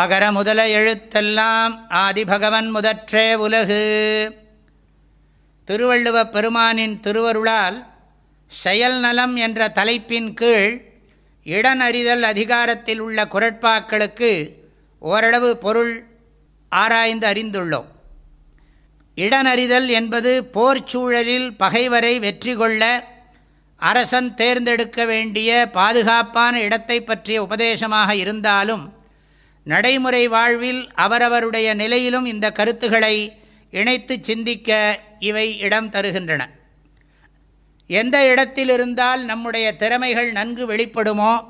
அகர முதல எழுத்தெல்லாம் ஆதிபகவன் முதற்றே உலகு. திருவள்ளுவப் பெருமானின் திருவருளால் செயல் நலம் என்ற தலைப்பின் கீழ் இடனறிதல் அதிகாரத்தில் உள்ள குரட்பாக்களுக்கு ஓரளவு பொருள் ஆராய்ந்து அறிந்துள்ளோம். இடனறிதல் என்பது போர் சூழலில் பகைவரை வெற்றி கொள்ள அரசன் தேர்ந்தெடுக்க வேண்டிய பாதுகாப்பான இடத்தை பற்றிய உபதேசமாக இருந்தாலும் நடைமுறை வாழ்வில் அவரவருடைய நிலையிலும் இந்த கருத்துக்களை இணைத்து சிந்திக்க இவை இடம் தருகின்றன. எந்த இடத்தில் இருந்தால் நம்முடைய திறமைகள் நன்கு வெளிப்படுமோ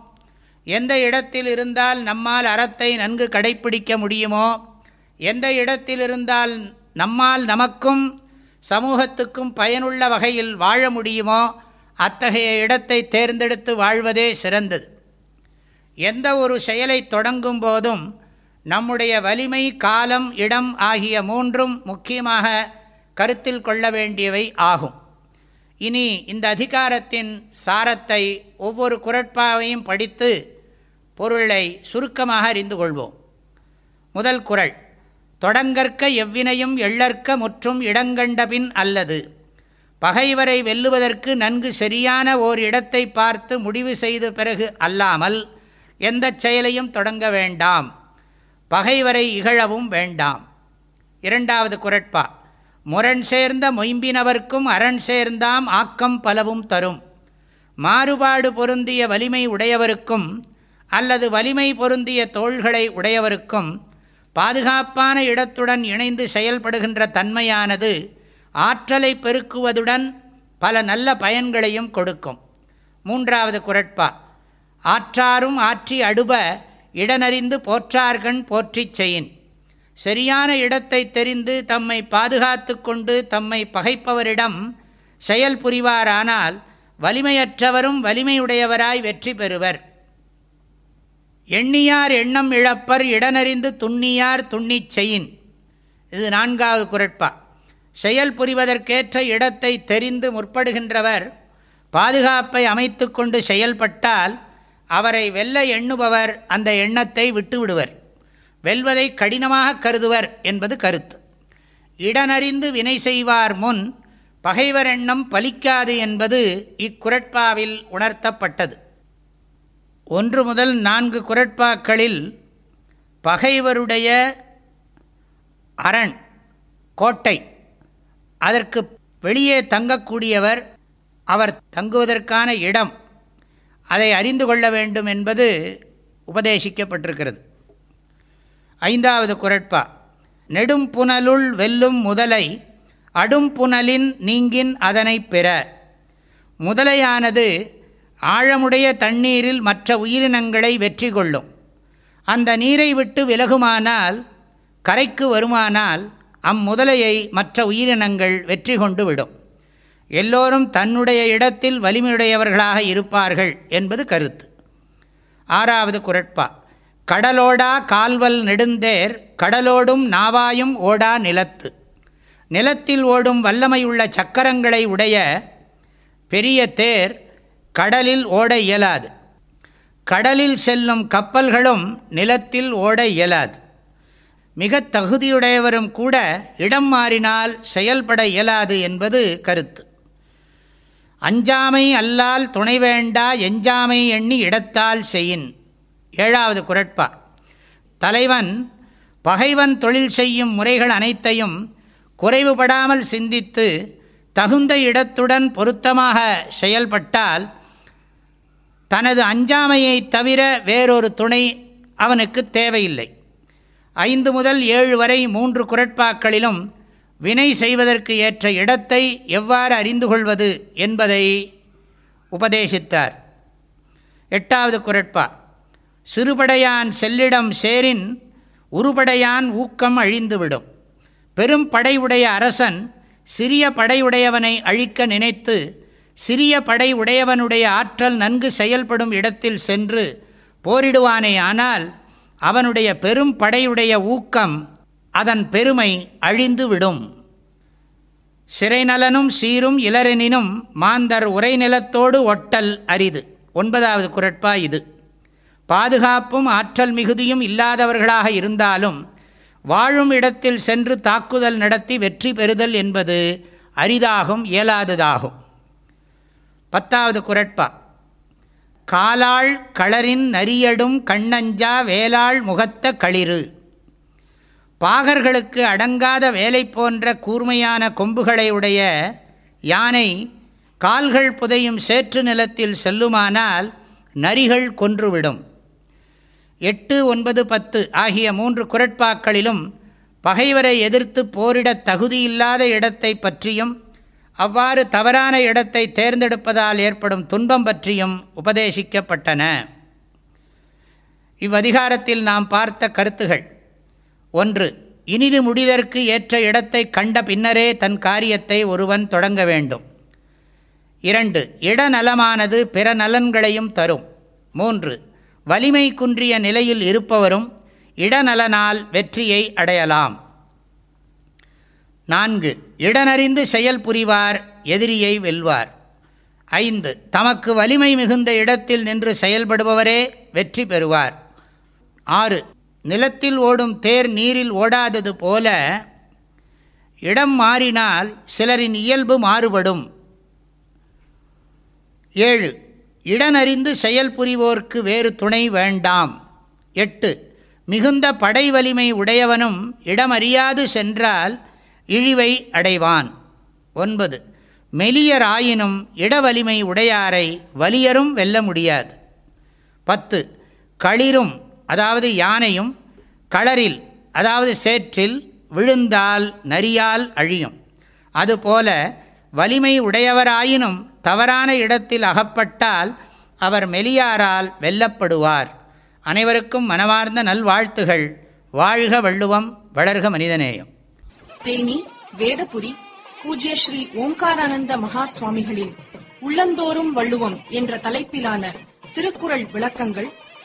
எந்த இடத்தில் இருந்தால் நம்மால் அறத்தை நன்கு கடைப்பிடிக்க முடியுமோ எந்த இடத்தில் இருந்தால் நம்மால் நமக்கும் சமூகத்துக்கும் பயனுள்ள வகையில் வாழ முடியுமோ அத்தகைய இடத்தை தேர்ந்தெடுத்து வாழ்வதே சிறந்தது. எந்த ஒரு செயலை தொடங்கும் போதும் நம்முடைய வலிமை காலம் இடம் ஆகிய மூன்றும் முக்கியமாக கருத்தில் கொள்ள வேண்டியவை ஆகும். இனி இந்த அதிகாரத்தின் சாரத்தை ஒவ்வொரு குரட்பாவையும் படித்து பொருளை சுருக்கமாக அறிந்து கொள்வோம். முதல் குரல் தொடங்கற்க எவ்வினையும் எள்ளற்க முற்றும் இடங்கண்டபின் அல்லது பகைவரை வெல்லுவதற்கு நன்கு சரியான ஓர் இடத்தை பார்த்து முடிவு செய்த பிறகு அல்லாமல் எந்த செயலையும் தொடங்க வேண்டாம். பகைவரை இகழவும் வேண்டாம். இரண்டாவது குரட்பா முரண் சேர்ந்த மொயம்பினவர்க்கும் அரண் சேர்ந்தாம் ஆக்கம் பலவும் தரும். மாறுபாடு பொருந்திய வலிமை உடையவருக்கும் அல்லது வலிமை பொருந்திய தோள்களை உடையவருக்கும் பாதுகாப்பான இடத்துடன் இணைந்து செயல்படுகின்ற தன்மையானது ஆற்றலை பெருக்குவதுடன் பல நல்ல பயன்களையும் கொடுக்கும். மூன்றாவது குரட்பா ஆற்றாரும் ஆற்றி அடுப இடனறிந்து போற்றார்கண் போற்றிச் செயின் சரியான இடத்தை தெரிந்து தம்மை பாதுகாத்து கொண்டு தம்மை பகைப்பவரிடம் செயல் புரிவாரானால் வலிமையற்றவரும் வலிமையுடையவராய் வெற்றி பெறுவர். எண்ணியார் எண்ணம் இழப்பர் இடனறிந்து துண்ணியார் துண்ணிச் செயின் இது நான்காவது குரட்பா. செயல் புரிவதற்கேற்ற இடத்தை தெரிந்து முற்படுகின்றவர் பாதுகாப்பை அமைத்து கொண்டு செயல்பட்டால் அவரை வெல்ல எண்ணுபவர் அந்த எண்ணத்தை விட்டுவிடுவர். வெல்வதை கடினமாக கருதுவர் என்பது கருத்து. இடனறிந்து வினை செய்வார் முன் பகைவர் எண்ணம் பலிக்காது என்பது இக்குரட்பாவில் உணர்த்தப்பட்டது. ஒன்று முதல் நான்கு குரட்பாக்களில் பகைவருடைய அரண் கோட்டை அதற்கு வெளியே தங்கக்கூடியவர் அவர் தங்குவதற்கான இடம் அதை அறிந்து கொள்ள வேண்டும் என்பது உபதேசிக்கப்பட்டிருக்கிறது. ஐந்தாவது குரட்பா நெடும் புனலுள் வெல்லும் முதலை அடும் புனலின் நீங்கின் அதனை பெற. முதலையானது ஆழமுடைய தண்ணீரில் மற்ற உயிரினங்களை வெற்றி கொள்ளும். அந்த நீரை விட்டு விலகுமானால் கரைக்கு வருமானால் அம்முதலையை மற்ற உயிரினங்கள் வெற்றி கொண்டு விடும். எல்லோரும் தன்னுடைய இடத்தில் வலிமையுடையவர்களாக இருப்பார்கள் என்பது கருத்து. ஆறாவது குரட்பா கடலோடா கால்வல் நெடுந்தேர் கடலோடும் நாவாயும் ஓடா நிலத்து. நிலத்தில் ஓடும் வல்லமையுள்ள சக்கரங்களை உடைய பெரிய தேர் கடலில் ஓட இயலாது. கடலில் செல்லும் கப்பல்களும் நிலத்தில் ஓட இயலாது. மிக தகுதியுடையவரும் கூட இடம் மாறினால் செயல்பட இயலாது என்பது கருத்து. அஞ்சாமை அல்லால் துணை வேண்டா எஞ்சாமை எண்ணி இடத்தால் செய்யின். ஏழாவது குரட்பா. தலைவன் பகைவன் தொழில் செய்யும் முறைகள் அனைத்தையும் குறைவுபடாமல் சிந்தித்து தகுந்த இடத்துடன் பொருத்தமாக செயல்பட்டால் தனது அஞ்சாமையை தவிர வேறொரு துணை அவனுக்கு தேவையில்லை. ஐந்து முதல் ஏழு வரை மூன்று குரட்பாக்களிலும் வினை செய்வதற்கு ஏற்ற இடத்தை எவ்வாறு அறிந்து கொள்வது என்பதை உபதேசித்தார். எட்டாவது குரட்பா சிறுபடையான் செல்லிடம் சேரின் உருபடையான் ஊக்கம் அழிந்துவிடும். பெரும் படையுடைய அரசன் சிறிய படையுடையவனை அழிக்க நினைத்து சிறிய படை உடையவனுடைய ஆற்றல் நன்கு செயல்படும் இடத்தில் சென்று போரிடுவானே ஆனால் அவனுடைய பெரும் படையுடைய ஊக்கம் அதன் பெருமை அழிந்துவிடும். சிறைநலனும் சீரும் இளரெனினும் மாந்தர் உரைநிலத்தோடு ஒட்டல் அரிது. ஒன்பதாவது குரட்பா இது. பாதுகாப்பும் ஆற்றல் மிகுதியும் இல்லாதவர்களாக இருந்தாலும் வாழும் இடத்தில் சென்று தாக்குதல் நடத்தி வெற்றி பெறுதல் என்பது அரிதாகும் இயலாததாகும். பத்தாவது குரட்பா. காலாள் களரின் நரியடும் கண்ணஞ்சா வேளாள் முகத்த களிறு. பாகர்களுக்கு அடங்காத வேலை போன்ற கூர்மையான கொம்புகளை உடைய யானை கால்கள் புதையும் சேற்று நிலத்தில் செல்லுமானால் நரிகள் கொன்றுவிடும். எட்டு ஒன்பது பத்து ஆகிய மூன்று குரட்பாக்களிலும் பகைவரை எதிர்த்து போரிடத் தகுதியில்லாத இடத்தை பற்றியும் அவ்வாறு தவறான இடத்தை தேர்ந்தெடுப்பதால் ஏற்படும் துன்பம் பற்றியும் உபதேசிக்கப்பட்டன. இவ்வதிகாரத்தில் நாம் பார்த்த கருத்துகள். ஒன்று இனிது முடிதற்கு ஏற்ற இடத்தை கண்ட பின்னரே தன் காரியத்தை ஒருவன் தொடங்க வேண்டும். இரண்டு இடநலமானது பிற நலன்களையும் தரும். மூன்று வலிமை குன்றிய நிலையில் இருப்பவரும் இடநலனால் வெற்றியை அடையலாம். நான்கு இடனறிந்து செயல் புரிவார் எதிரியை வெல்வார். ஐந்து தமக்கு வலிமை மிகுந்த இடத்தில் நின்று செயல்படுபவரே வெற்றி பெறுவார். ஆறு நிலத்தில் ஓடும் தேர் நீரில் ஓடாதது போல இடம் மாறினால் சிலரின் இயல்பு மாறுபடும். ஏழு இடனறிந்து செயல் புரிவோர்க்கு வேறு துணை வேண்டாம். எட்டு மிகுந்த படை வலிமை உடையவனும் இடமறியாது சென்றால் இழிவை அடைவான். ஒன்பது மெலியராயினும் இடவலிமை உடையாரை வலியரும் வெல்ல முடியாது. பத்து களிரும் அதாவது யானையும் களரில் அதாவது சேற்றில் விழுந்தால் நரியால் அழியும். அதுபோல வலிமை உடையவராயினும் தவறான இடத்தில் அகப்பட்டால் அவர் மெலியாரால் வெல்லப்படுவார். அனைவருக்கும் மனமார்ந்த நல்வாழ்த்துகள். வாழ்க வள்ளுவம் வளர்க மனிதநேயம். தேனி வேதபுரி பூஜ்ய ஸ்ரீ ஓம்காரானந்த மகா சுவாமிகளின் உள்ளந்தோறும் வள்ளுவம் என்ற தலைப்பிலான திருக்குறள் விளக்கங்கள்